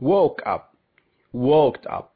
woke up, woke up.